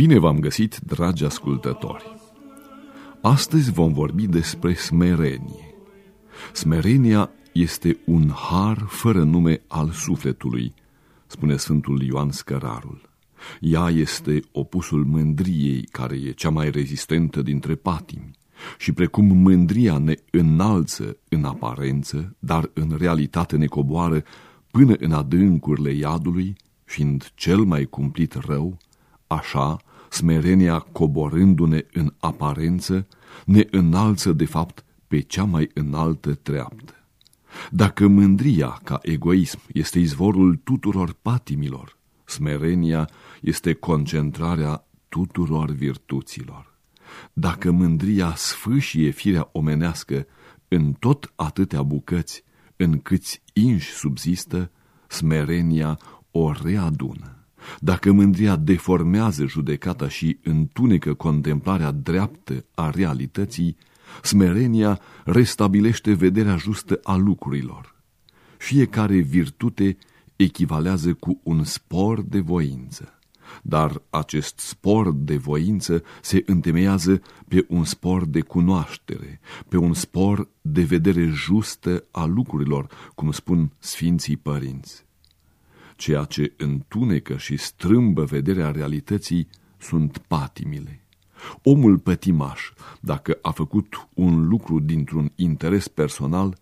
Bine v-am găsit, dragi ascultători! Astăzi vom vorbi despre smerenie. Smerenia este un har fără nume al sufletului, spune Sfântul Ioan Scărarul. Ea este opusul mândriei, care e cea mai rezistentă dintre patimi. Și precum mândria ne înalță în aparență, dar în realitate ne coboară până în adâncurile iadului, fiind cel mai cumplit rău, așa, smerenia coborându-ne în aparență, ne înalță de fapt pe cea mai înaltă treaptă. Dacă mândria ca egoism este izvorul tuturor patimilor, smerenia este concentrarea tuturor virtuților. Dacă mândria sfâșie firea omenească în tot atâtea bucăți, în câți inși subzistă, smerenia o readună. Dacă mândria deformează judecata și întunecă contemplarea dreaptă a realității, smerenia restabilește vederea justă a lucrurilor. Fiecare virtute echivalează cu un spor de voință. Dar acest spor de voință se întemeiază pe un spor de cunoaștere, pe un spor de vedere justă a lucrurilor, cum spun Sfinții Părinți. Ceea ce întunecă și strâmbă vederea realității sunt patimile. Omul pătimaș, dacă a făcut un lucru dintr-un interes personal,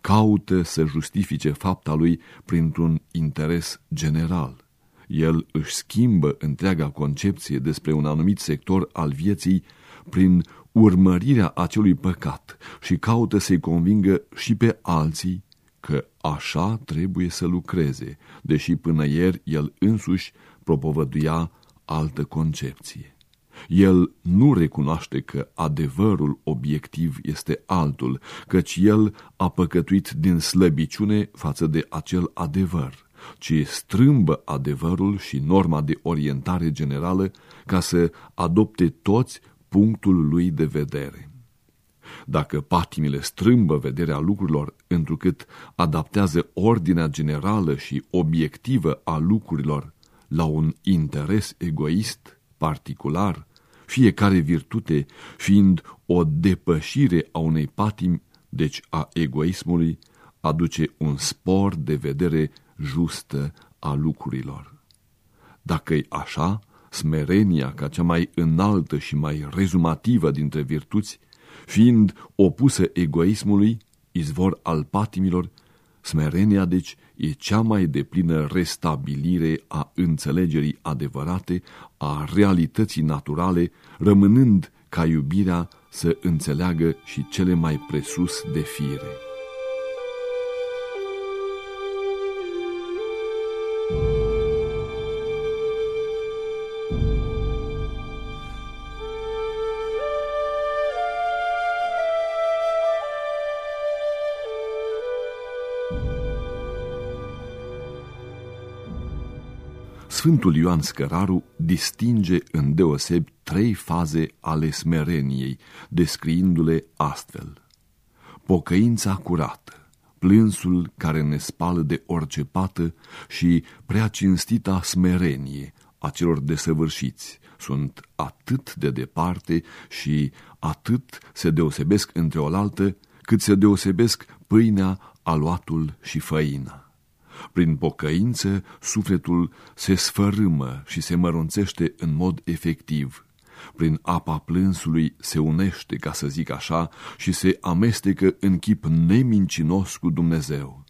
caută să justifice fapta lui printr-un interes general. El își schimbă întreaga concepție despre un anumit sector al vieții prin urmărirea acelui păcat și caută să-i convingă și pe alții că așa trebuie să lucreze, deși până ieri el însuși propovăduia altă concepție. El nu recunoaște că adevărul obiectiv este altul, căci el a păcătuit din slăbiciune față de acel adevăr, ci strâmbă adevărul și norma de orientare generală ca să adopte toți punctul lui de vedere. Dacă patimile strâmbă vederea lucrurilor, întrucât adaptează ordinea generală și obiectivă a lucrurilor la un interes egoist, particular, fiecare virtute fiind o depășire a unei patimi, deci a egoismului, aduce un spor de vedere justă a lucrurilor. Dacă-i așa, smerenia ca cea mai înaltă și mai rezumativă dintre virtuți, fiind opusă egoismului, izvor al patimilor, smerenia, deci, e cea mai deplină restabilire a înțelegerii adevărate, a realității naturale, rămânând ca iubirea să înțeleagă și cele mai presus de fire. Sfântul Ioan Scăraru distinge în deosebi trei faze ale smereniei, descriindu-le astfel. Pocăința curată, plânsul care ne spală de orice pată și prea cinstita smerenie a celor desăvârșiți sunt atât de departe și atât se deosebesc între oaltă, cât se deosebesc pâinea, aluatul și făina. Prin pocăință, sufletul se sfărâmă și se mărunțește în mod efectiv. Prin apa plânsului se unește, ca să zic așa, și se amestecă în chip nemincinos cu Dumnezeu.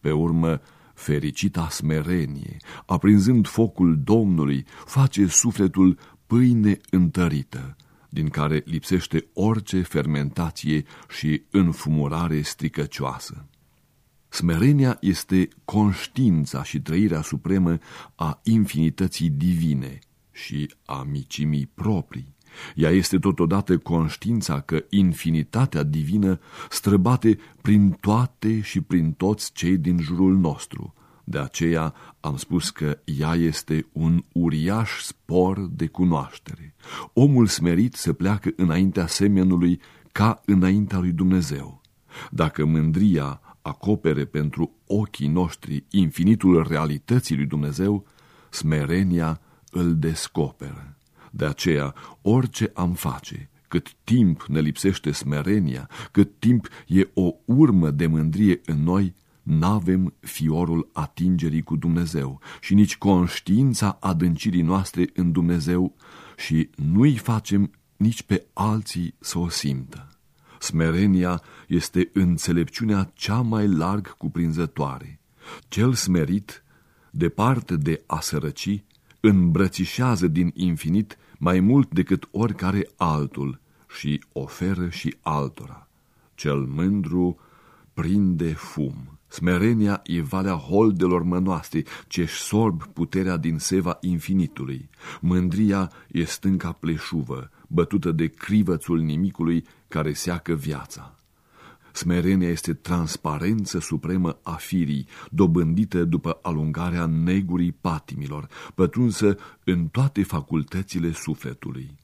Pe urmă, fericita smerenie, aprinzând focul Domnului, face sufletul pâine întărită, din care lipsește orice fermentație și înfumurare stricăcioasă. Smerenia este conștiința și trăirea supremă a infinității divine și a micimii proprii. Ea este totodată conștiința că infinitatea divină străbate prin toate și prin toți cei din jurul nostru. De aceea am spus că ea este un uriaș spor de cunoaștere. Omul smerit se pleacă înaintea semenului ca înaintea lui Dumnezeu. Dacă mândria acopere pentru ochii noștri infinitul realității lui Dumnezeu, smerenia îl descoperă. De aceea, orice am face, cât timp ne lipsește smerenia, cât timp e o urmă de mândrie în noi, n-avem fiorul atingerii cu Dumnezeu și nici conștiința adâncirii noastre în Dumnezeu și nu-i facem nici pe alții să o simtă. Smerenia este înțelepciunea cea mai larg cuprinzătoare. Cel smerit, departe de a sărăci, îmbrățișează din infinit mai mult decât oricare altul și oferă și altora. Cel mândru prinde fum. Smerenia e valea holdelor mănoastre ce-și sorb puterea din seva infinitului. Mândria e stânca pleșuvă, bătută de crivățul nimicului care seacă viața. Smerenia este transparență supremă a firii, dobândită după alungarea negurii patimilor, pătrunsă în toate facultățile sufletului.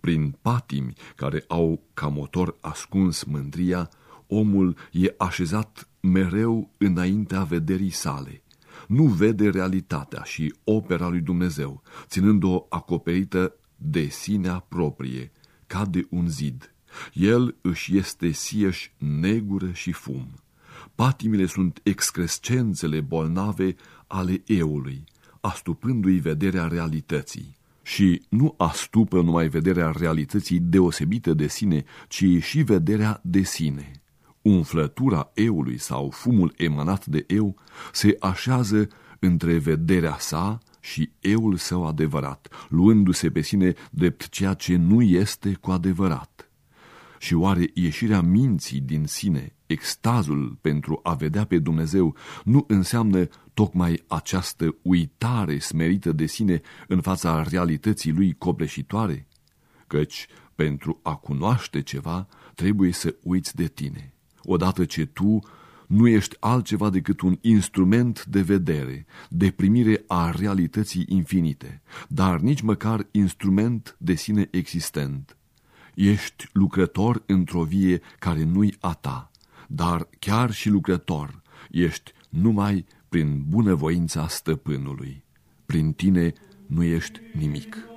Prin patimi care au ca motor ascuns mândria, omul e așezat mereu înaintea vederii sale. Nu vede realitatea și opera lui Dumnezeu, ținând-o acoperită de sinea proprie, ca de un zid. El își este sieși negură și fum. Patimile sunt excrescențele bolnave ale eului, astupându-i vederea realității. Și nu astupă numai vederea realității deosebite de sine, ci și vederea de sine. Umflătura eului sau fumul emanat de eu se așează între vederea sa și eul său adevărat, luându-se pe sine drept ceea ce nu este cu adevărat. Și oare ieșirea minții din sine, extazul pentru a vedea pe Dumnezeu, nu înseamnă tocmai această uitare smerită de sine în fața realității lui copleșitoare? Căci, pentru a cunoaște ceva, trebuie să uiți de tine odată ce tu nu ești altceva decât un instrument de vedere, de primire a realității infinite, dar nici măcar instrument de sine existent. Ești lucrător într-o vie care nu-i a ta, dar chiar și lucrător ești numai prin bunăvoința stăpânului. Prin tine nu ești nimic.